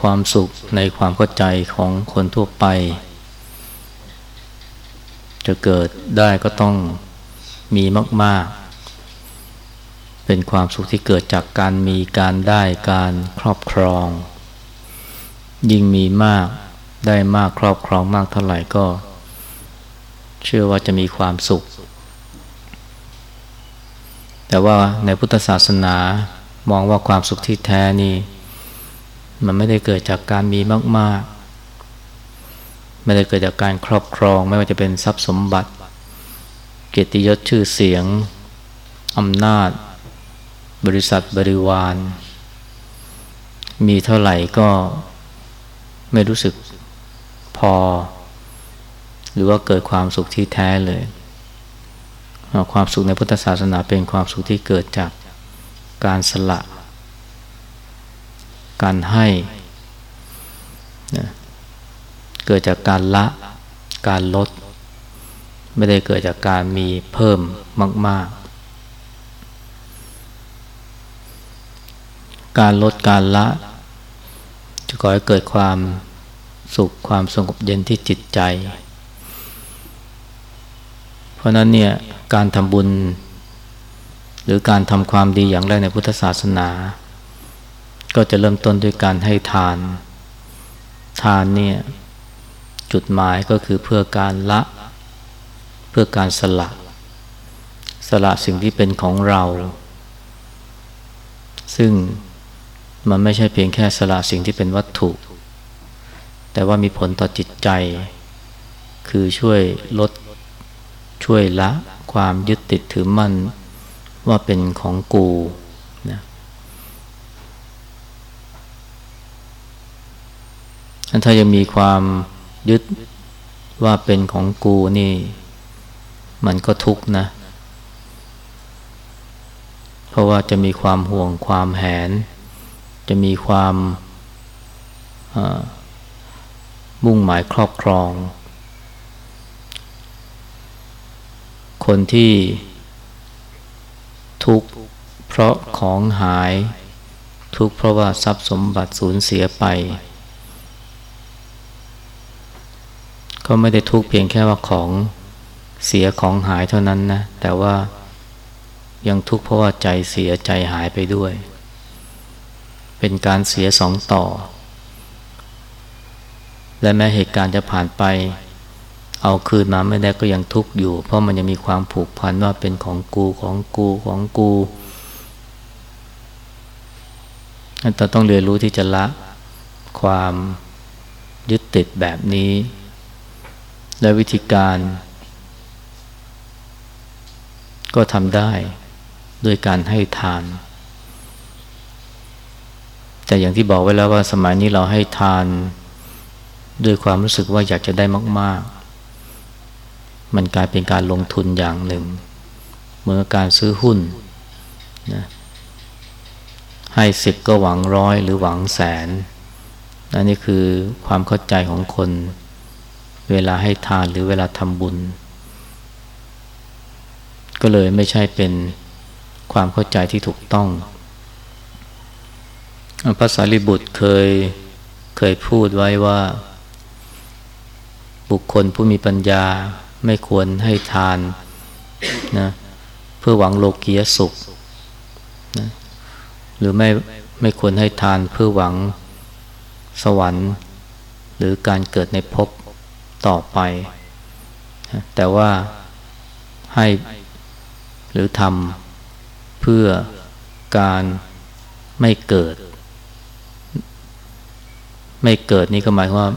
ความสุขในความเข้าใจของคนทั่วไป จะเกิดได้ก็ต้องมีมาก ๆ เป็นความสุขที่เกิดจากการมีการได้การครอบครอง ยิ่งมีมากได้มากครอบครองมากเท่าไหร่ก็ เชื่อว่าจะมีความสุข แต่ว่าในพุทธศาสนามองว่าความสุขที่แท้นี่ มันไม่ได้เกิดจากการมีมาก ๆ ไม่ได้เกิดจากการครอบครอง ไม่ว่าจะเป็นทรัพย์สมบัติ เกียรติยศชื่อเสียงอำนาจ บริษัทบริวาร มีเท่าไหร่ก็ไม่รู้สึกพอ หรือว่าเกิดความสุขที่แท้เลย ความสุขในพุทธศาสนาเป็นความสุขที่เกิดจากการสละ การให้นะเกิดจากการละการลด ไม่ได้เกิดจากการมีเพิ่มมาก ๆ การลดการละ จะก่อให้เกิดความสุขความสงบเย็นที่จิตใจ เพราะนั้นเนี่ยการทำบุญ หรือการทำความดีอย่างแรกในพุทธศาสนา ก็จะเริ่มต้นด้วยการให้ทาน ทานเนี่ยจุดหมายก็คือเพื่อการละ เพื่อการสละ สละสิ่งที่เป็นของเรา ซึ่งมันไม่ใช่เพียงแค่สละสิ่งที่เป็นวัตถุ แต่ว่ามีผลต่อจิตใจ คือช่วยลดช่วยละความยึดติดถือมั่นว่าเป็นของกูนะ ถ้ายังมีความยึดว่าเป็นของกูนี่ มันก็ทุกข์นะ เพราะว่าจะมีความห่วงความแหน จะมีความมุ่งหมายครอบครอง คนที่ทุกข์เพราะของหาย ทุกข์เพราะว่าทรัพย์สมบัติสูญเสียไป ก็ไม่ได้ทุกข์เพียงแค่ว่าของเสียของหายเท่านั้นนะ แต่ว่ายังทุกข์เพราะว่าใจเสียใจหายไปด้วย เป็นการเสียสองต่อ และแม้เหตุการณ์จะผ่านไป เอาคืนมาไม่ได้ก็ยังทุกข์อยู่ เพราะมันยังมีความผูกพันว่าเป็นของกูของกูของกูแต่ต้องเรียนรู้ที่จะละความยึดติดแบบนี้ และวิธีการ ก็ทำได้ด้วยการให้ทาน แต่อย่างที่บอกไว้แล้วว่าสมัยนี้เราให้ทาน ด้วยความรู้สึกว่าอยากจะได้มาก ๆ มันกลายเป็นการลงทุนอย่างหนึ่ง เหมือนการซื้อหุ้นนะให้สิบก็หวังร้อยหรือหวังแสนอันนี้คือความเข้าใจของคน เวลาให้ทานหรือเวลาทำบุญ ก็เลยไม่ใช่เป็นความเข้าใจที่ถูกต้องพระสารีบุตรเคยเคยพูดไว้ว่า บุคคลผู้มีปัญญาไม่ควรให้ทานนะเพื่อหวังโลกียสุขนะหรือไม่ไม่ควรให้ทานเพื่อหวังสวรรค์ หรือการเกิดในภพ ต่อไป แต่ว่าให้หรือทำเพื่อการไม่เกิด ไม่เกิดนี่ก็หมายว่า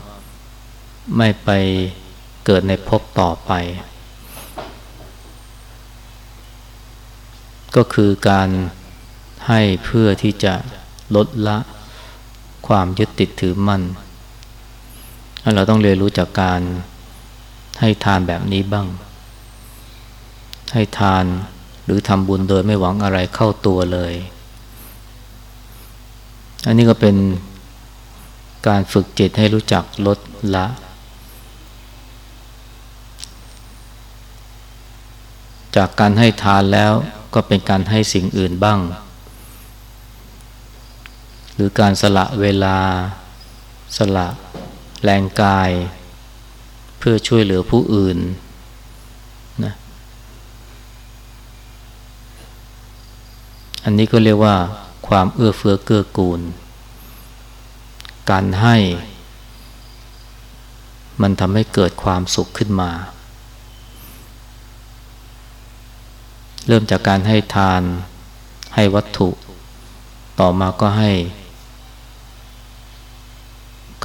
ไม่ไปเกิดในภพต่อไป ก็คือการให้เพื่อที่จะลดละความยึดติดถือมั่น เราต้องเรียนรู้จากการให้ทานแบบนี้บ้าง ให้ทานหรือทำบุญโดยไม่หวังอะไรเข้าตัวเลย อันนี้ก็เป็นการฝึกจิตให้รู้จักลดละ จากการให้ทานแล้วก็เป็นการให้สิ่งอื่นบ้าง หรือการสละเวลาสละ แรงกาย เพื่อช่วยเหลือผู้อื่นนะอันนี้ก็เรียกว่าความเอื้อเฟื้อเกื้อกูล การให้ มันทำให้เกิดความสุขขึ้นมา เริ่มจากการให้ทานให้วัตถุ ต่อมาก็ให้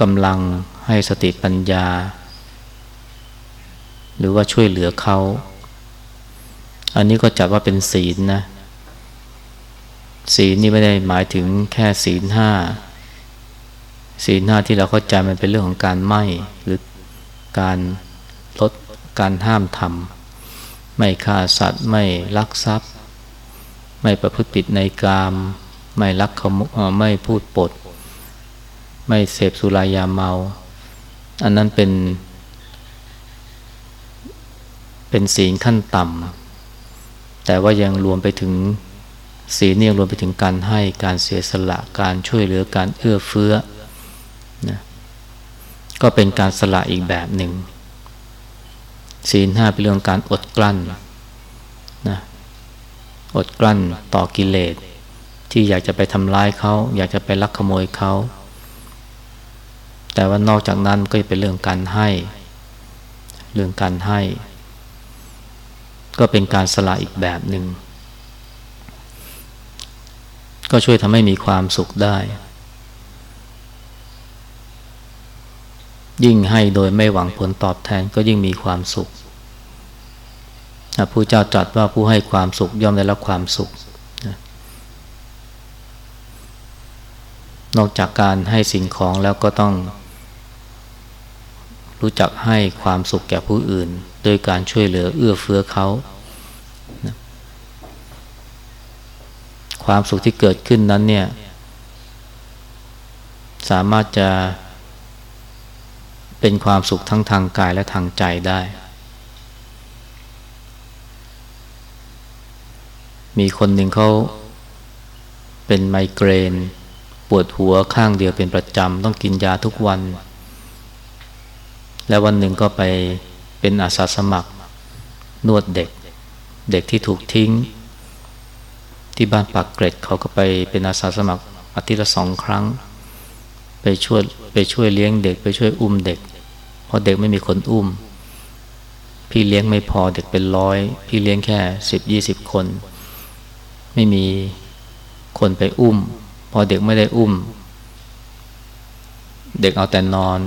กำลัง ให้สติปัญญา หรือว่าช่วยเหลือเขา อันนี้ก็จัดว่าเป็นศีลนะ ศีลนี่ไม่ได้หมายถึงแค่ศีลห้าศีลห้าที่เราเข้าใจมันเป็นเรื่องของการไม่หรือการลดการห้ามทำไม่ฆ่าสัตว์ไม่ลักทรัพย์ ไม่ประพฤติผิดในกาม ไม่ลักขโมยไม่พูดปด ไม่เสพสุรายาเมา อันนั้นเป็น เป็นศีลขั้นต่ำแต่ว่ายังรวมไปถึงศีลนี่ยังรวมไปถึงการให้การเสียสละการช่วยเหลือการเอื้อเฟื้อนะก็เป็นการสละอีกแบบหนึ่งศีลห้าเป็นเรื่องการอดกลั้นนะอดกลั้นต่อกิเลสที่อยากจะไปทำร้ายเขา อยากจะไปลักขโมยเขา แต่ว่านอกจากนั้นก็จะเป็นเรื่องการให้ เรื่องการให้ ก็เป็นการสละอีกแบบหนึ่ง ก็ช่วยทำให้มีความสุขได้ ยิ่งให้โดยไม่หวังผลตอบแทนก็ยิ่งมีความสุขพระผู้เจ้าตรัสว่าผู้ให้ความสุขย่อมได้รับความสุข นอกจากการให้สิ่งของแล้วก็ต้อง รู้จักให้ความสุขแก่ผู้อื่น โดยการช่วยเหลือเอื้อเฟื้อเขา ความสุขที่เกิดขึ้นนั้นเนี่ย สามารถจะเป็นความสุขทั้งทางกายและทางใจได้ มีคนหนึ่งเขาเป็นไมเกรน ปวดหัวข้างเดียวเป็นประจำ ต้องกินยาทุกวัน แล้ววันหนึ่งก็ไปเป็นอาสาสมัคร นวดเด็ก เด็กที่ถูกทิ้ง ที่บ้านปากเกร็ดเขาก็ไปเป็นอาสาสมัครอาทิตย์ละสองครั้ง ไปช่วยไปช่วยเลี้ยงเด็ก ไปช่วยอุ้มเด็ก เพราะเด็กไม่มีคนอุ้ม พี่เลี้ยงไม่พอเด็กเป็นร้อย พี่เลี้ยงแค่สิบยี่สิบคน ไม่มีคนไปอุ้ม พอเด็กไม่ได้อุ้ม เด็กเอาแต่นอน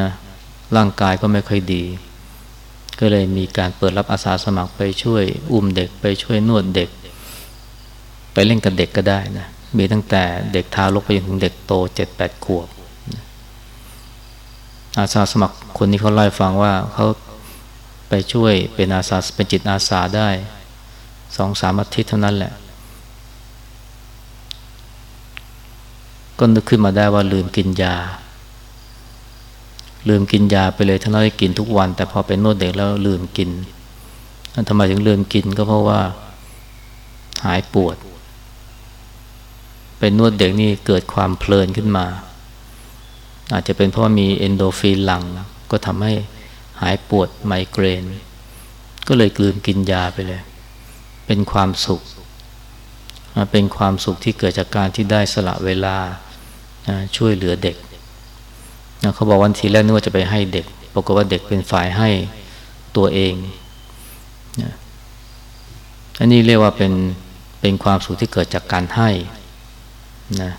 นะ ร่างกายก็ไม่ค่อยดี ก็เลยมีการเปิดรับอาสาสมัครไปช่วยอุ้มเด็กไปช่วยนวดเด็ก ไปเล่นกับเด็กก็ได้นะมีตั้งแต่เด็กทารกไปจนถึงเด็กโตเจ็ดแปดขวบอาสาสมัครคนนี้เขาเล่าฟังว่าเขาไปช่วยเป็นอาสาเป็นจิตอาสาได้สองสามอาทิตย์เท่านั้นแหละ ก็นึกขึ้นมาได้ว่าลืมกินยา ลืมกินยาไปเลยทั้งนั้นได้กินทุกวัน แต่พอเป็นนวดเด็กแล้วลืมกินทำไมถึงลืมกินก็เพราะว่าหายปวด เป็นนวดเด็กนี่เกิดความเพลินขึ้นมา อาจจะเป็นเพราะมีเอนโดฟินหลัง ก็ทำให้หายปวดไมเกรน ก็เลยลืมกินยาไปเลย เป็นความสุข เป็นความสุขที่เกิดจากการที่ได้สละเวลาช่วยเหลือเด็ก นะเขาบอกวันทีแรกนึกว่าจะไปให้เด็กปรากฏว่าเด็กเป็นฝ่ายให้ตัวเองนะอันนี้เรียกว่าเป็นเป็นความสุขที่เกิดจากการให้นะ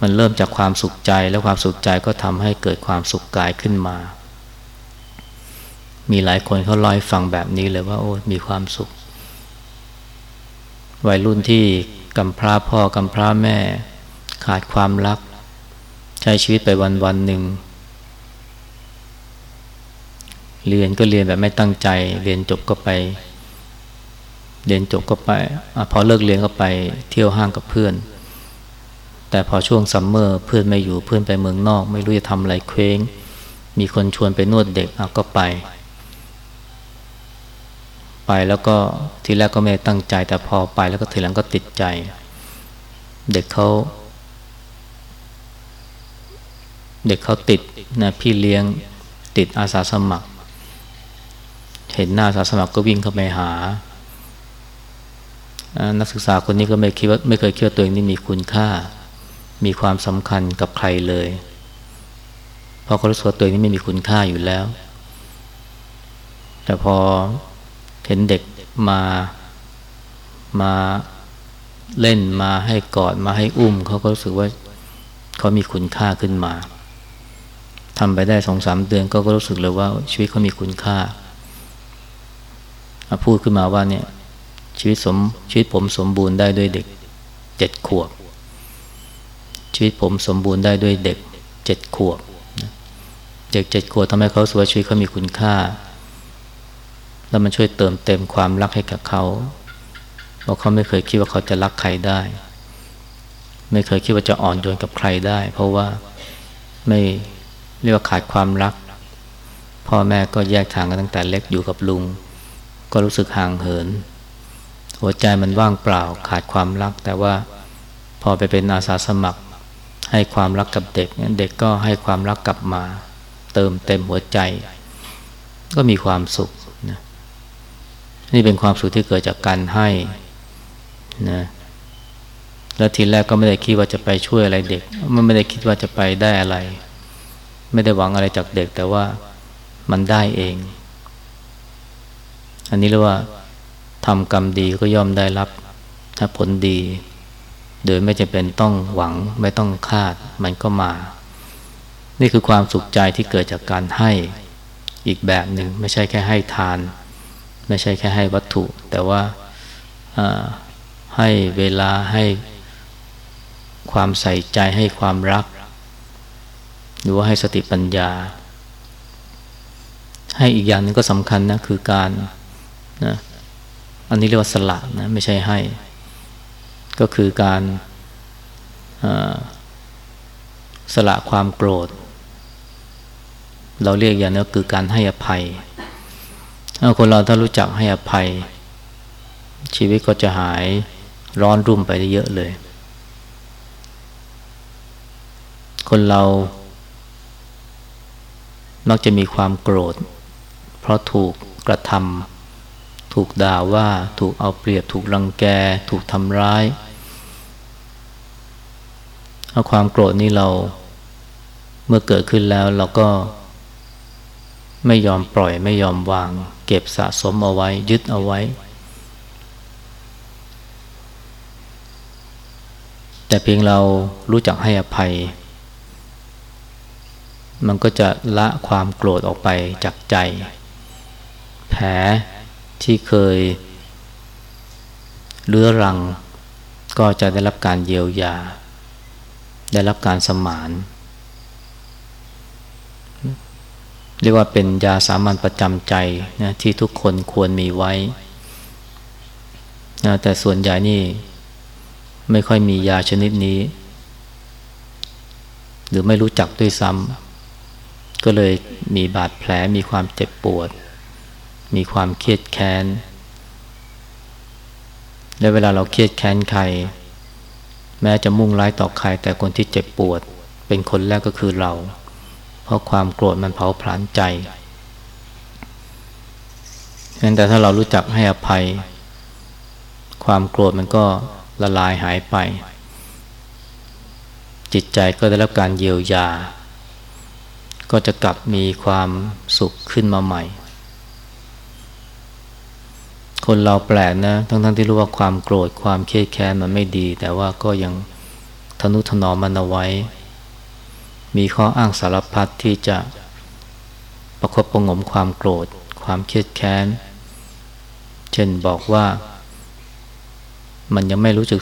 มันเริ่มจากความสุขใจแล้วความสุขใจก็ทำให้เกิดความสุขกายขึ้นมา มีหลายคนเขาลอยฟังแบบนี้เลยว่าโอ้มีความสุข วัยรุ่นที่กำพร้าพ่อกำพร้าแม่ ขาดความรัก ช้ชีวิตไปวันวันหนึ่ง เรียนก็เรียนแบบไม่ตั้งใจ เรียนจบก็ไป เรียนจบก็ไปอพอเลิกเรียนก็ไปเที่ยวห้างกับเพื่อน แต่พอช่วงซัมเมอร์เพื่อนไม่อยู่เพื่อนไปเมืองนอก ไม่รู้จะทำอะไรเคว้ง มีคนชวนไปนวดเด็กก็ไป ไปแล้วก็ทีแรกก็ไม่ตั้งใจ แต่พอไปแล้วก็ทีหลังก็ติดใจ เด็กเขา เด็กเขาติดนะพี่เลี้ยงติดอาสาสมัคร เห็นหน้าอาสาสมัครก็วิ่งเข้าไปหา นักศึกษาคนนี้ก็ไม่คิดว่าไม่เคยคิดว่าตัวเองนี่มีคุณค่า มีความสำคัญกับใครเลยเพราะเขารู้สึกว่าตัวเองนี่ไม่มีคุณค่าอยู่แล้ว แต่พอเห็นเด็กมามาเล่นมาให้กอดมาให้อุ้มเขาก็รู้สึกว่าเขามีคุณค่าขึ้นมา ทำไปได้สองสามเดือนก็รู้สึกเลยว่าชีวิตเขามีคุณค่า พูดขึ้นมาว่าเนี่ยชีวิตสมชีวิตผมสมบูรณ์ได้ด้วยเด็กเจ็ดขวบ ชีวิตผมสมบูรณ์ได้ด้วยเด็กเจ็ดขวบเด็กเจ็ดขวบทำให้เขาสวยชีวิตเขามีคุณค่า แล้วมันช่วยเติมเต็มความรักให้กับเขาเพราะเขาไม่เคยคิดว่าเขาจะรักใครได้ ไม่เคยคิดว่าจะอ่อนโยนกับใครได้ เพราะว่าไม่ เรียกว่าขาดความรัก พ่อแม่ก็แยกทางกันตั้งแต่เล็กอยู่กับลุง ก็รู้สึกห่างเหิน หัวใจมันว่างเปล่าขาดความรัก แต่ว่าพอไปเป็นอาสาสมัคร ให้ความรักกับเด็กเด็กก็ให้ความรักกลับมา เติมเต็มหัวใจ ก็มีความสุขนะนี่เป็นความสุขที่เกิดจากการให้นะแล้วทีแรกก็ไม่ได้คิดว่าจะไปช่วยอะไรเด็ก มันไม่ได้คิดว่าจะไปได้อะไร ไม่ได้หวังอะไรจากเด็ก แต่ว่ามันได้เอง อันนี้เรียกว่าทำกรรมดีก็ย่อมได้รับถ้าผลดี โดยไม่จำเป็นต้องหวังไม่ต้องคาดมันก็มา นี่คือความสุขใจที่เกิดจากการให้อีกแบบหนึ่งไม่ใช่แค่ให้ทาน ไม่ใช่แค่ให้วัตถุ แต่ว่าให้เวลาให้ความใส่ใจให้ความรัก หรือว่าให้สติปัญญา ให้อีกอย่างนึงก็สำคัญนะคือการนะอันนี้เรียกว่าสละนะไม่ใช่ให้ ก็คือการสละความโกรธ เราเรียกอย่างนี้คือการให้อภัย ถ้าคนเราถ้ารู้จักให้อภัย ชีวิตก็จะหายร้อนรุ่มไปได้เยอะเลย คนเรา มักจะมีความโกรธ เพราะถูกกระทำถูกด่าว่าถูกเอาเปรียบถูกรังแก ถูกทำร้ายเอาความโกรธนี้เราเมื่อเกิดขึ้นแล้วเราก็ไม่ยอมปล่อยไม่ยอมวาง เก็บสะสมเอาไว้ ยึดเอาไว้ แต่เพียงเรารู้จักให้อภัย มันก็จะละความโกรธออกไปจากใจ แผลที่เคยเรื้อรัง ก็จะได้รับการเยียวยา ได้รับการสมาน เรียกว่าเป็นยาสามัญประจำใจนะที่ทุกคนควรมีไว้นะแต่ส่วนใหญ่นี่ไม่ค่อยมียาชนิดนี้ หรือไม่รู้จักด้วยซ้ำ ก็เลยมีบาดแผลมีความเจ็บปวด มีความเครียดแค้น และเวลาเราเครียดแค้นใคร แม้จะมุ่งร้ายต่อใคร แต่คนที่เจ็บปวด เป็นคนแรกก็คือเรา เพราะความโกรธมันเผาผลาญใจแต่ถ้าเรารู้จักให้อภัย ความโกรธมันก็ละลายหายไป จิตใจก็ได้รับการเยียวยา ก็จะกลับมีความสุขขึ้นมาใหม่ คนเราแปลกนะ ทั้งๆทที่รู้ว่าความโกรธความเครียดแค้นมันไม่ดี แต่ว่าก็ยังทนุถนอมมันเอาไว้ มีข้ออ้างสารพัดที่จะประคบประงมความโกรธ ความเครียดแค้น เช่นบอกว่า มันยังไม่รู้สึก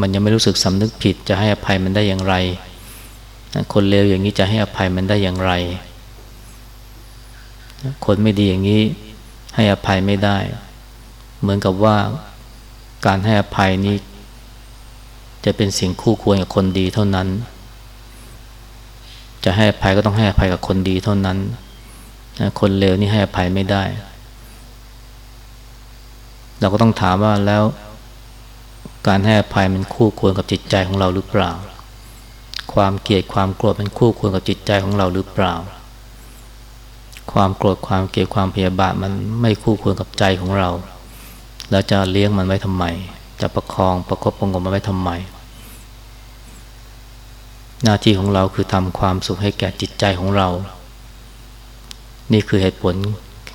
มันยังไม่รู้สึกสำนึกผิด จะให้อภัยมันได้อย่างไร คนเลวอย่างนี้จะให้อภัยมันได้อย่างไร คนไม่ดีอย่างนี้ให้อภัยไม่ได้ เหมือนกับว่าการให้อภัยนี้ จะเป็นสิ่งคู่ควรกับคนดีเท่านั้น จะให้อภัยก็ต้องให้อภัยกับคนดีเท่านั้น คนเลวนี่ให้อภัยไม่ได้ เราก็ต้องถามว่าแล้วการให้อภัยมันคู่ควรกับจิตใจของเราหรือเปล่า ความเกลียดความโกรธมันคู่ควรกับจิตใจของเราหรือเปล่า ความโกรธความเกลียดความพยาบาทมันไม่คู่ควรกับใจของเรา แล้วจะเลี้ยงมันไว้ทำไม จะประคองประคบประงมมันไว้ทำไม หน้าที่ของเราคือทำความสุขให้แก่จิตใจของเรา นี่คือเหตุผล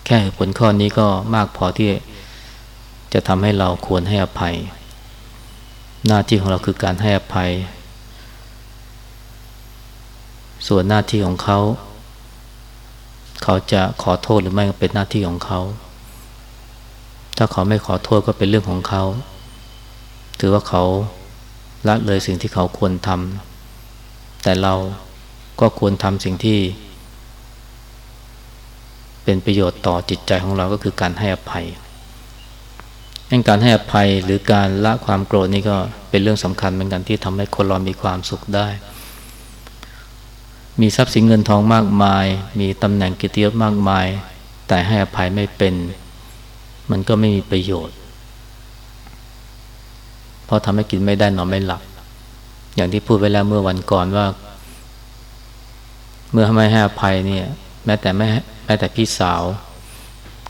แค่เหตุผลข้อนี้ก็มากพอที่จะทำให้เราควรให้อภัย หน้าที่ของเราคือการให้อภัย ส่วนหน้าที่ของเขา เขาจะขอโทษหรือไม่เป็นหน้าที่ของเขา ถ้าเขาไม่ขอโทษก็เป็นเรื่องของเขา ถือว่าเขาละเลยสิ่งที่เขาควรทำแต่เราก็ควรทำสิ่งที่ เป็นประโยชน์ต่อจิตใจของเราก็คือการให้อภัยการให้อภัยหรือการละความโกรธนี่ก็เป็นเรื่องสำคัญเหมือนกันที่ทำให้คนเรามีความสุขได้ มีทรัพย์สินเงินทองมากมาย มีตำแหน่งกิตยศมากมาย แต่ให้อภัยไม่เป็น มันก็ไม่มีประโยชน์ เพราะทำให้กินไม่ได้นอนไม่หลับ อย่างที่พูดไปแล้วเมื่อวันก่อนว่า เมื่อไม่ให้อภัยเนี่ย แม้แต่แม่แม้แต่พี่สาว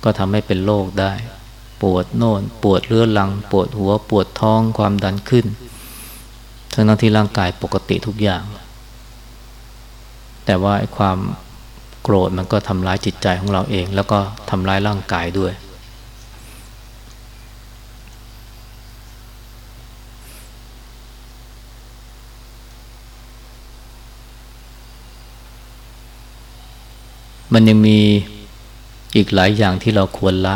ก็ทำให้เป็นโรคได้ ปวดโน่น ปวดเรื้อรัง ปวดหัว ปวดท้อง ความดันขึ้น ทั้งนั้นที่ร่างกายปกติทุกอย่าง แต่ว่าความโกรธมันก็ทำร้ายจิตใจของเราเอง แล้วก็ทำร้ายร่างกายด้วย มันยังมีอีกหลายอย่างที่เราควรละ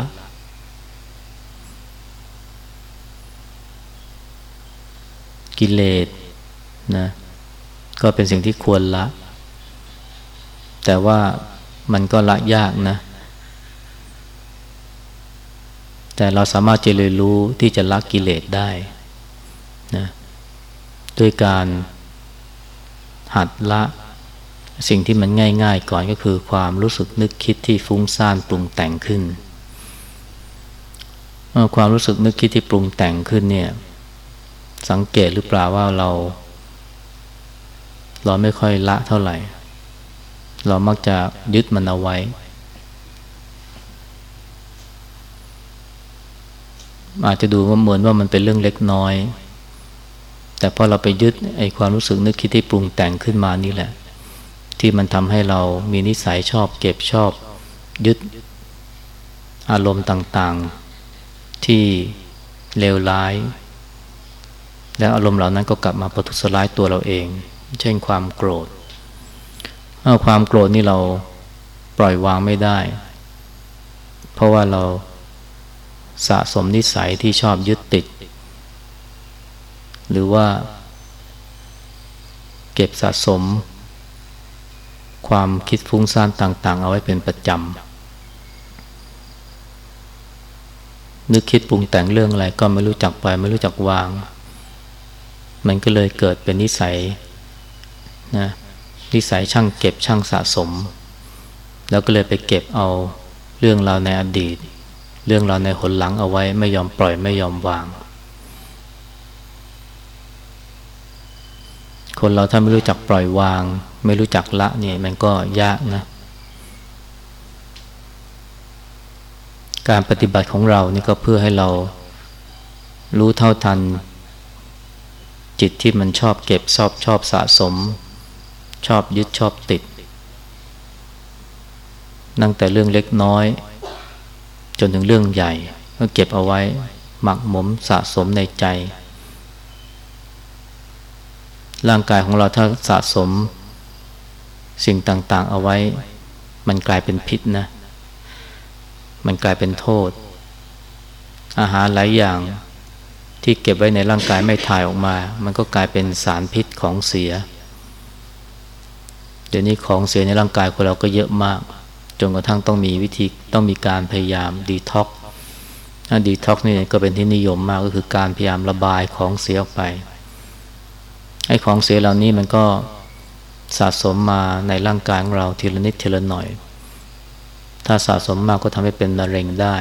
กิเลสนะก็เป็นสิ่งที่ควรละ แต่ว่ามันก็ละยากนะ แต่เราสามารถจะเรียนรู้ที่จะละกิเลสได้นะด้วยการหัดละสิ่งที่มันง่าย ๆ ก่อนก็คือความรู้สึกนึกคิดที่ฟุ้งซ่านปรุงแต่งขึ้น ความรู้สึกนึกคิดที่ปรุงแต่งขึ้นเนี่ย สังเกตหรือเปล่าว่าเรา เราไม่ค่อยละเท่าไหร่ เรามักจะยึดมันเอาไว้ อาจจะดูว่าเหมือนว่ามันเป็นเรื่องเล็กน้อย แต่พอเราไปยึดไอ้ความรู้สึกนึกคิดที่ปรุงแต่งขึ้นมานี่แหละ ที่มันทำให้เรามีนิสัยชอบ เก็บชอบ ยึดอารมณ์ต่างๆ ที่เลวร้าย แล้วอารมณ์เหล่านั้นก็กลับมาประทุษร้ายตัวเราเอง เช่นความโกรธ เอาความโกรธนี่เราปล่อยวางไม่ได้ เพราะว่าเราสะสมนิสัยที่ชอบยึดติด หรือว่า เก็บสะสม ความคิดฟุ้งซ่านต่าง ๆ เอาไว้เป็นประจำนึกคิดปรุงแต่งเรื่องอะไรก็ไม่รู้จักไปไม่รู้จักวาง มันก็เลยเกิดเป็นนิสัยนะ นิสัยช่างเก็บช่างสะสม แล้วก็เลยไปเก็บเอาเรื่องราวในอดีต เรื่องราวในหนหลังเอาไว้ไม่ยอมปล่อยไม่ยอมวาง คนเราถ้าไม่รู้จักปล่อยวาง ไม่รู้จักละเนี่ยมันก็ยากนะ การปฏิบัติของเรานี่ก็เพื่อให้เรารู้เท่าทันจิตที่มันชอบเก็บชอบชอบสะสม ชอบยึดชอบติดตั้งแต่เรื่องเล็กน้อย จนถึงเรื่องใหญ่ ก็เก็บเอาไว้ หมักหมมสะสมในใจ ร่างกายของเราถ้าสะสม สิ่งต่าง ๆ เอาไว้ มันกลายเป็นพิษนะ มันกลายเป็นโทษ อาหารหลายอย่างที่เก็บไว้ในร่างกายไม่ถ่ายออกมา มันก็กลายเป็นสารพิษของเสีย เดี๋ยวนี้ของเสียในร่างกายของเราก็เยอะมาก จนกระทั่งต้องมีวิธีต้องมีการพยายามดีท็อกดีท็อกนี่ก็เป็นที่นิยมมากก็คือการพยายามระบายของเสียออกไปไอ้ของเสียเหล่านี้มันก็สะสมมาในร่างกายของเราทีละนิดทีละหน่อย ถ้าสะสมมากก็ทำให้เป็นมะเร็งได้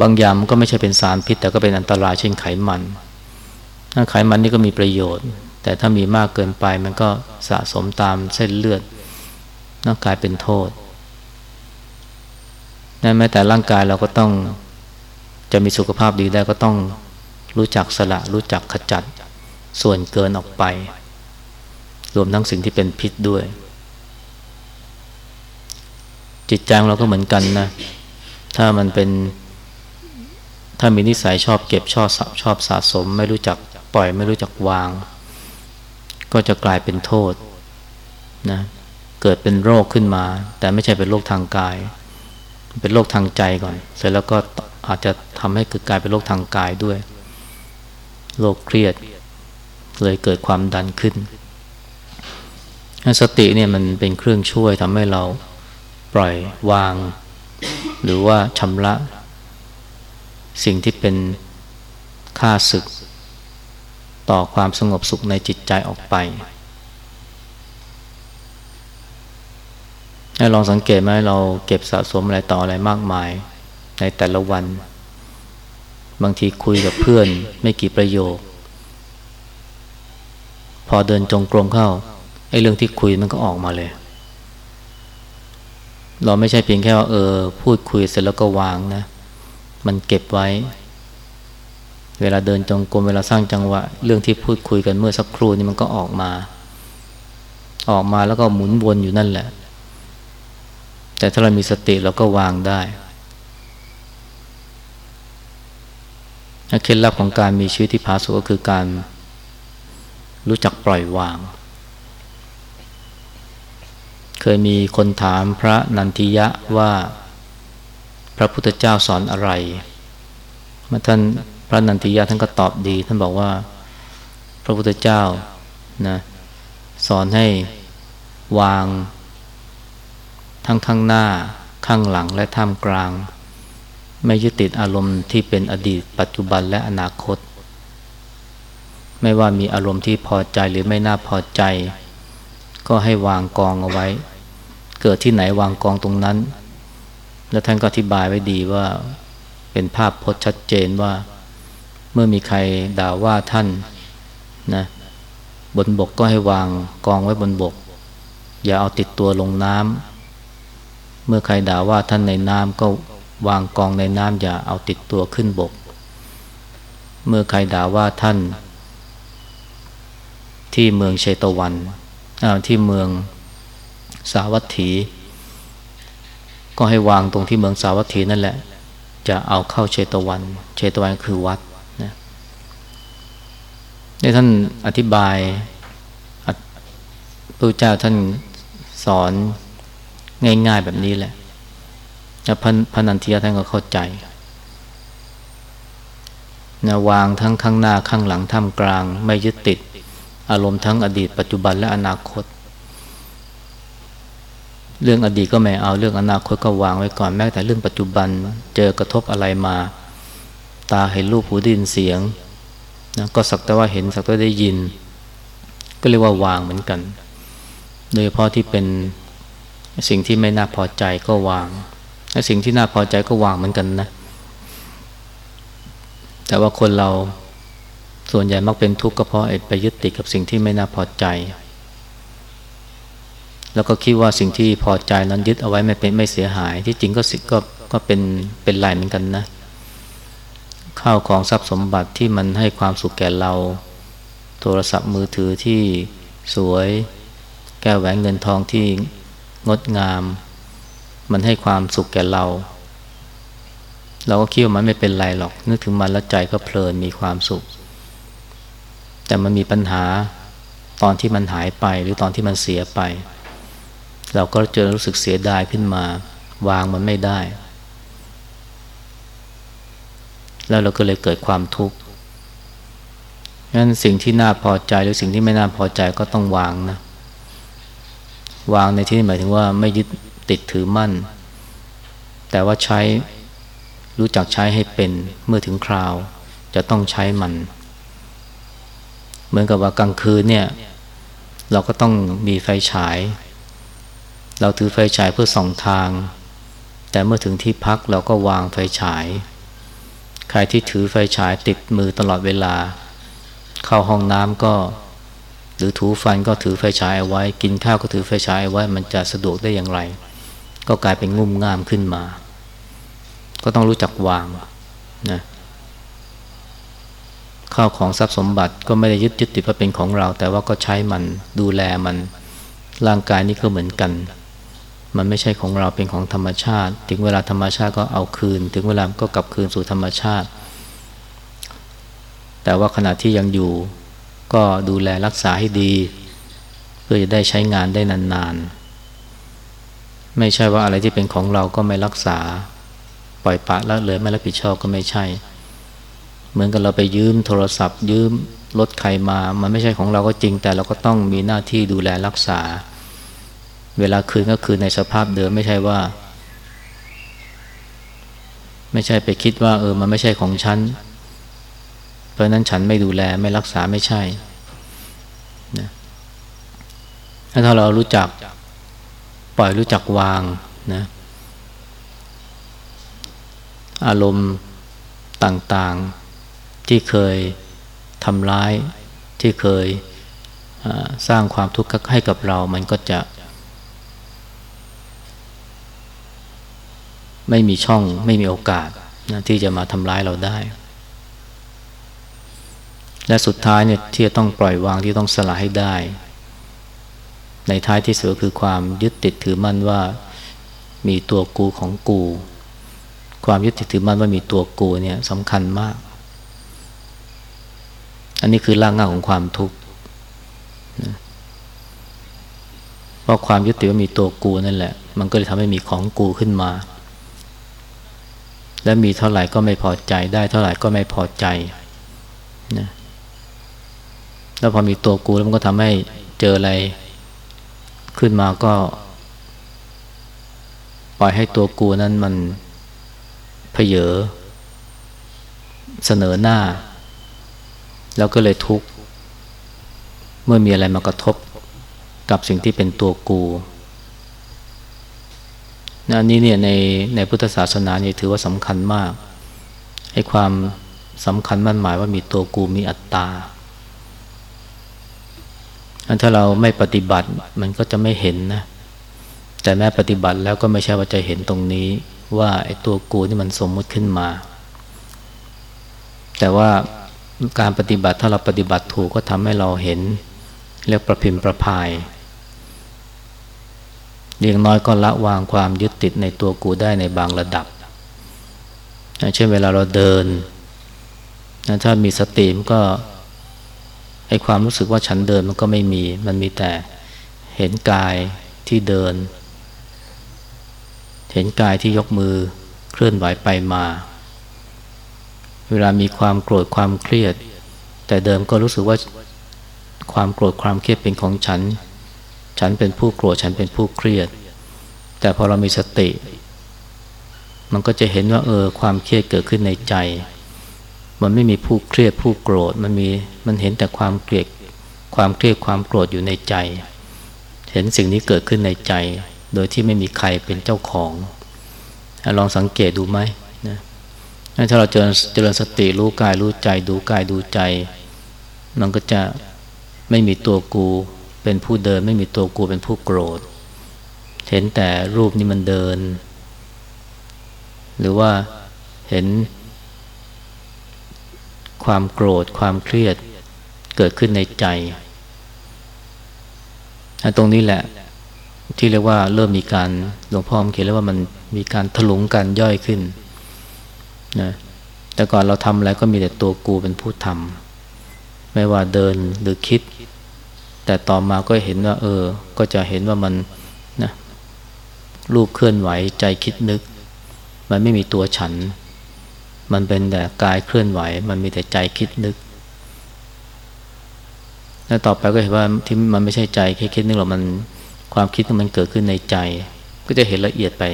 บางอย่างมันก็ไม่ใช่เป็นสารพิษ แต่ก็เป็นอันตรายเช่นไขมันไขมันนี่ก็มีประโยชน์ แต่ถ้ามีมากเกินไปมันก็สะสมตามเส้นเลือดน่ากลายเป็นโทษนั่นแม้แต่ร่างกายเราก็ต้องจะมีสุขภาพดีได้ก็ต้องรู้จักสละรู้จักขจัดส่วนเกินออกไป รวมทั้งสิ่งที่เป็นพิษด้วย จิตใจของเราก็เหมือนกันนะ ถ้ามันเป็น ถ้ามีนิสัยชอบเก็บชอบชอบสะสม ไม่รู้จักปล่อยไม่รู้จักวาง ก็จะกลายเป็นโทษนะเกิดเป็นโรคขึ้นมา แต่ไม่ใช่เป็นโรคทางกาย เป็นโรคทางใจก่อน เสร็จแล้วก็อาจจะทำให้เกิดกลายเป็นโรคทางกายด้วยโรคเครียดเลยเกิดความดันขึ้น สติเนี่ยมันเป็นเครื่องช่วยทำให้เราปล่อยวาง หรือว่าชำระ สิ่งที่เป็นค่าศึก ต่อความสงบสุขในจิตใจออกไปให้ลองสังเกตไหมเราเก็บสะสมอะไรต่ออะไรมากมาย ในแต่ละวัน บางทีคุยกับเพื่อนไม่กี่ประโยค พอเดินจงกรมเข้าไอ้เรื่องที่คุยมันก็ออกมาเลย เราไม่ใช่เพียงแค่ว่าเออ พูดคุยเสร็จแล้วก็วางนะ มันเก็บไว้ เวลาเดินจงกรมเวลาสร้างจังหวะ เรื่องที่พูดคุยกันเมื่อสักครู่นี้มันก็ออกมา ออกมาแล้วก็หมุนวนอยู่นั่นแหละ แต่ถ้าเรามีสติเราก็วางได้เคล็ดลับของการมีชีวิตที่ผาสุกก็คือการรู้จักปล่อยวาง เคยมีคนถามพระนันทิยะว่าพระพุทธเจ้าสอนอะไรเมื่อท่าน พระนันทิยะท่านก็ตอบดี ท่านบอกว่า พระพุทธเจ้านะสอนให้วางทั้งข้างหน้าข้างหลังและท่ามกลาง ไม่ยึดติดอารมณ์ที่เป็นอดีต ปัจจุบันและอนาคต ไม่ว่ามีอารมณ์ที่พอใจหรือไม่น่าพอใจ ก็ให้วางกองเอาไว้ เกิดที่ไหนวางกองตรงนั้น แล้วท่านก็อธิบายไว้ดีว่าเป็นภาพพจน์ชัดเจนว่า เมื่อมีใครด่าว่าท่านนะบนบกก็ให้วางกองไว้บนบก อย่าเอาติดตัวลงน้ำเมื่อใครด่าว่าท่านในน้ำก็วางกองในน้ำอย่าเอาติดตัวขึ้นบก เมื่อใครด่าว่าท่าน ที่เมืองเชตวันที่เมืองสาวัตถี ก็ให้วางตรงที่เมืองสาวัตถีนั่นแหละ จะเอาเข้าเชตวัน เชตวันคือวัด นะนี่ท่านอธิบายพระเจ้าท่านสอนง่ายๆแบบนี้แหละแล้วพนันเทียท่านก็เข้าใจนะวางทั้งข้างหน้าข้างหลังท่ามกลาง ไม่ยึดติด อารมณ์ทั้งอดีต ปัจจุบันและอนาคต เรื่องอดีตก็ไม่เอาเรื่องอนาคตก็วางไว้ก่อนแม้แต่เรื่องปัจจุบันเจอกระทบอะไรมา ตาเห็นรูปหูดินเสียง นะก็สักแต่ว่าเห็นสักแต่ว่าได้ยิน ก็เรียกว่าวางเหมือนกัน โดยเฉพาะที่เป็นสิ่งที่ไม่น่าพอใจก็วางและสิ่งที่น่าพอใจก็วางเหมือนกันนะ แต่ว่าคนเราส่วนใหญ่มักเป็นทุกข์ก็เพราะไปยึดติดกับสิ่งที่ไม่น่าพอใจ แล้วก็คิดว่าสิ่งที่พอใจนั้นยึดเอาไว้ไม่เป็นไม่เสียหาย ที่จริงก็สิก็ก็เป็นเป็นลายเหมือนกันนะ ข้าวของทรัพย์สมบัติที่มันให้ความสุขแก่เรา โทรศัพท์มือถือที่สวย แก้วแหวนเงินทองที่งดงาม มันให้ความสุขแก่เรา เราก็คิดว่ามันไม่เป็นไรหรอก นึกถึงมันแล้วใจก็เพลินมีความสุข แต่มันมีปัญหาตอนที่มันหายไปหรือตอนที่มันเสียไป เราก็จะรู้สึกเสียดายขึ้นมา วางมันไม่ได้ แล้วเราก็เลยเกิดความทุกข์งั้นสิ่งที่น่าพอใจหรือสิ่งที่ไม่น่าพอใจก็ต้องวางนะ วางในที่นี้หมายถึงว่าไม่ยึดติดถือมั่น แต่ว่าใช้รู้จักใช้ให้เป็นเมื่อถึงคราว จะต้องใช้มัน เหมือนกับว่ากลางคืนเนี่ยเราก็ต้องมีไฟฉาย เราถือไฟฉายเพื่อส่องทาง แต่เมื่อถึงที่พักเราก็วางไฟฉาย ใครที่ถือไฟฉายติดมือตลอดเวลา เข้าห้องน้ำก็ หรือถูฟันก็ถือไฟฉายเอาไว้ กินข้าวก็ถือไฟฉายเอาไว้ มันจะสะดวกได้อย่างไร ก็กลายเป็นงุ่มง่ามขึ้นมา ก็ต้องรู้จักวางนะข้าวของทรัพย์สมบัติก็ไม่ได้ยึดยึดติดว่าเป็นของเรา แต่ว่าก็ใช้มันดูแลมันร่างกายนี่ก็เหมือนกัน มันไม่ใช่ของเราเป็นของธรรมชาติ ถึงเวลาธรรมชาติก็เอาคืน ถึงเวลาก็กลับคืนสู่ธรรมชาติ แต่ว่าขณะที่ยังอยู่ ก็ดูแลรักษาให้ดี เพื่อจะได้ใช้งานได้นานๆ ไม่ใช่ว่าอะไรที่เป็นของเราก็ไม่รักษา ปล่อยปะละเลยไม่รับผิดชอบก็ไม่ใช่ เหมือนกับเราไปยืมโทรศัพท์ ยืมรถใครมา มันไม่ใช่ของเราก็จริง แต่เราก็ต้องมีหน้าที่ดูแลรักษา เวลาคืนก็คืนในสภาพเดิมไม่ใช่ว่า ไม่ใช่ไปคิดว่า เออ มันไม่ใช่ของฉัน เพราะนั้นฉันไม่ดูแลไม่รักษาไม่ใช่นะถ้าเรารู้จักปล่อยรู้จักวางนะอารมณ์ต่างๆที่เคยทำร้ายที่เคยสร้างความทุกข์ให้กับเรา มันก็จะ ไม่มีช่องไม่มีโอกาสนะที่จะมาทำร้ายเราได้ และสุดท้ายเนี่ยที่จะต้องปล่อยวางที่ต้องสละให้ได้ ในท้ายที่สุดคือความยึดติดถือมั่นว่ามีตัวกูของกู ความยึดติดถือมั่นว่ามีตัวกูเนี่ยสำคัญมาก อันนี้คือรากเหง้าของความทุกข์เพราะความยึดติดว่ามีตัวกูนั่นแหละ มันก็เลยทำให้มีของกูขึ้นมา และมีเท่าไหร่ก็ไม่พอใจ ได้เท่าไหร่ก็ไม่พอใจนะแล้วพอมีตัวกูแล้วมันก็ทำให้เจออะไร ขึ้นมาก็ ปล่อยให้ตัวกูนั้นมันเพเยอเสนอหน้า แล้วก็เลยทุกข์ เมื่อมีอะไรมากระทบกับสิ่งที่เป็นตัวกู นะนี่เนี่ยในในพุทธศาสนาเนี่ยถือว่าสำคัญมากให้ความสำคัญมั่นหมายว่ามีตัวกูมีอัตตาอันถ้าเราไม่ปฏิบัติมันก็จะไม่เห็นนะ แต่แม้ปฏิบัติแล้วก็ไม่ใช่ว่าจะเห็นตรงนี้ ว่าไอ้ตัวกูนี่มันสมมุติขึ้นมา แต่ว่าการปฏิบัติถ้าเราปฏิบัติถูกก็ทำให้เราเห็นเรียกประพิมพ์ประพาย เรียงน้อยก็ละวางความยึดติดในตัวกูได้ในบางระดับ เช่นเวลาเราเดิน ถ้ามีสติมันก็ไอความรู้สึกว่าฉันเดินมันก็ไม่มี มันมีแต่เห็นกายที่เดิน เห็นกายที่ยกมือเคลื่อนไหวไปมา เวลามีความโกรธความเครียด แต่เดิมก็รู้สึกว่าความโกรธความเครียดเป็นของฉัน ฉันเป็นผู้โกรธฉันเป็นผู้เครียด แต่พอเรามีสติ มันก็จะเห็นว่าเออความเครียดเกิดขึ้นในใจ มันไม่มีผู้เครียดผู้โกรธมันมีมันเห็นแต่ความเกลียดความเครียดความโกรธอยู่ในใจ เห็นสิ่งนี้เกิดขึ้นในใจ โดยที่ไม่มีใครเป็นเจ้าของ ลองสังเกตดูไหมนะถ้าเราเจริญเจริญสติรู้กายรู้ใจ ดูกายดูใจ มันก็จะไม่มีตัวกู เป็นผู้เดินไม่มีตัวกูเป็นผู้โกรธ เห็นแต่รูปนี้มันเดิน หรือว่าเห็น ความโกรธความเครียดเกิดขึ้นในใจตรงนี้แหละ ที่เรียกว่าเริ่มมีการหลวงพ่อเขียนแล้วว่ามันมีการถลุงกันย่อยขึ้นนะแต่ก่อนเราทำอะไรก็มีแต่ตัวกูเป็นผู้ทำไม่ว่าเดินหรือคิด แต่ต่อมาก็เห็นว่า เออ ก็จะเห็นว่ามันนะรูปเคลื่อนไหวใจคิดนึก มันไม่มีตัวฉัน มันเป็นแต่กายเคลื่อนไหว มันมีแต่ใจคิดนึกแล้วต่อไปก็เห็นว่าที่มันไม่ใช่ใจแค่คิดนึกหรอกมันความคิดมันเกิดขึ้นในใจ ก็จะเห็นละเอียดไป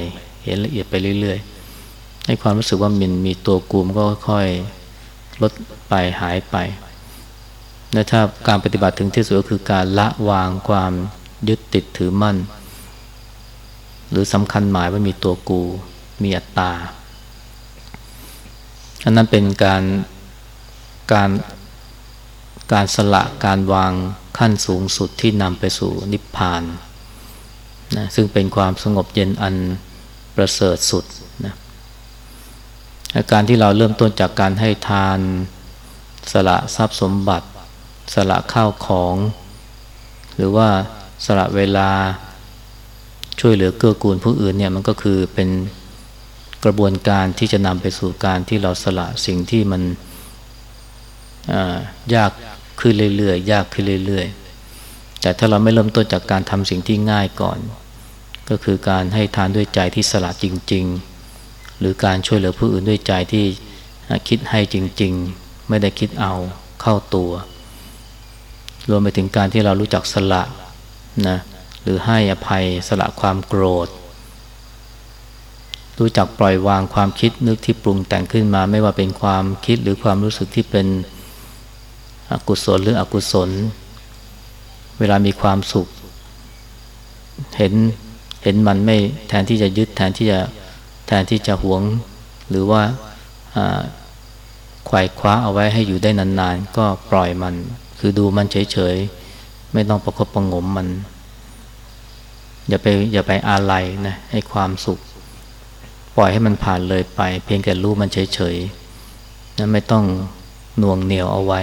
เห็นละเอียดไปเรื่อยๆให้ความรู้สึกว่ามันมีตัวกูมันก็ค่อยลดไปหายไป และถ้าการปฏิบัติถึงที่สุดก็คือการละวางความยึดติดถือมั่น หรือสำคัญหมายว่ามีตัวกู มีอัตตาอันนั้นเป็นการการการสละการวางขั้นสูงสุดที่นำไปสู่นิพพานนะซึ่งเป็นความสงบเย็นอันประเสริฐสุดนะการที่เราเริ่มต้นจากการให้ทานสละทรัพย์สมบัติ สละข้าวของ หรือว่าสละเวลาช่วยเหลือเกื้อกูลผู้อื่นเนี่ยมันก็คือเป็นกระบวนการที่จะนำไปสู่การที่เราสละสิ่งที่มันยากขึ้นเรื่อยๆยากขึ้นเรื่อยๆ แต่ถ้าเราไม่เริ่มต้นจากการทำสิ่งที่ง่ายก่อน ก็คือการให้ทานด้วยใจที่สละจริง ๆ หรือการช่วยเหลือผู้อื่นด้วยใจที่คิดให้จริง ๆ ไม่ได้คิดเอาเข้าตัว รวมไปถึงการที่เรารู้จักสละนะหรือให้อภัยสละความโกรธ รู้จักปล่อยวางความคิดนึกที่ปรุงแต่งขึ้นมาไม่ว่าเป็นความคิดหรือความรู้สึกที่เป็นอกุศลหรืออกุศล เวลามีความสุข เห็นเห็นมันไม่แทนที่จะยึดแทนที่จะแทนที่จะหวง หรือว่าไขว่คว้าเอาไว้ให้อยู่ได้นานๆ ก็ปล่อยมัน คือดูมันเฉยๆ ไม่ต้องประคบประงมมัน อย่าไปอย่าไปอาลัยนะให้ความสุข ปล่อยให้มันผ่านเลยไป เพียงแต่รู้มันเฉยๆนะไม่ต้องหน่วงเหนียวเอาไว้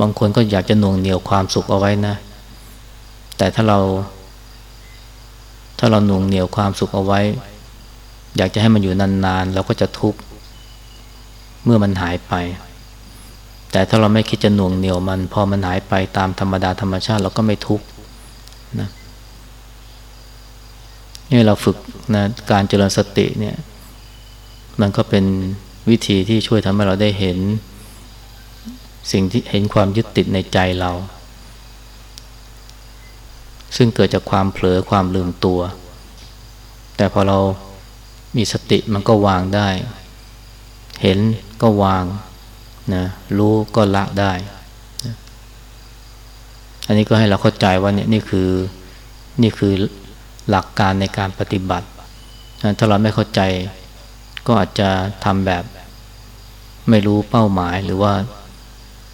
บางคนก็อยากจะหน่วงเหนียวความสุขเอาไว้นะ แต่ถ้าเรา ถ้าเราหน่วงเหนียวความสุขเอาไว้ อยากจะให้มันอยู่นานๆเราก็จะทุกข์เมื่อมันหายไป แต่ถ้าเราไม่คิดจะหน่วงเหนียวมัน พอมันหายไปตามธรรมดาธรรมชาติเราก็ไม่ทุกข์นะนี่เราฝึกนะการเจริญสติเนี่ย มันก็เป็นวิธีที่ช่วยทำให้เราได้เห็น สิ่งที่เห็นความยึดติดในใจเรา ซึ่งเกิดจากความเผลอความลืมตัว แต่พอเรามีสติมันก็วางได้ เห็นก็วาง นะรู้ก็ละได้นะอันนี้ก็ให้เราเข้าใจว่าเนี่ยนี่คือนี่คือหลักการในการปฏิบัตินะถ้าเราไม่เข้าใจก็อาจจะทำแบบไม่รู้เป้าหมายหรือว่า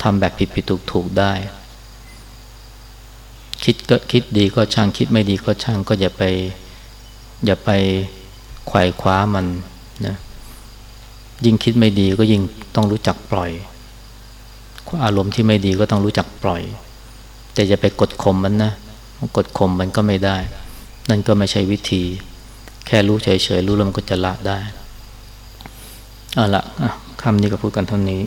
ทำแบบผิดผิดถูกถูกได้ คิดก็คิดดีก็ช่างคิดไม่ดีก็ช่างก็อย่าไป อย่าไปไขว่คว้ามันนะ ยิ่งคิดไม่ดีก็ยิ่งต้องรู้จักปล่อยอารมณ์ที่ไม่ดีก็ต้องรู้จักปล่อย แต่จะไปกดข่มมันนะกดข่มมันก็ไม่ได้ นั่นก็ไม่ใช่วิธี แค่รู้เฉยๆรู้แล้วมันก็จะละได้เอาละคำนี้ก็พูดกันเท่านี้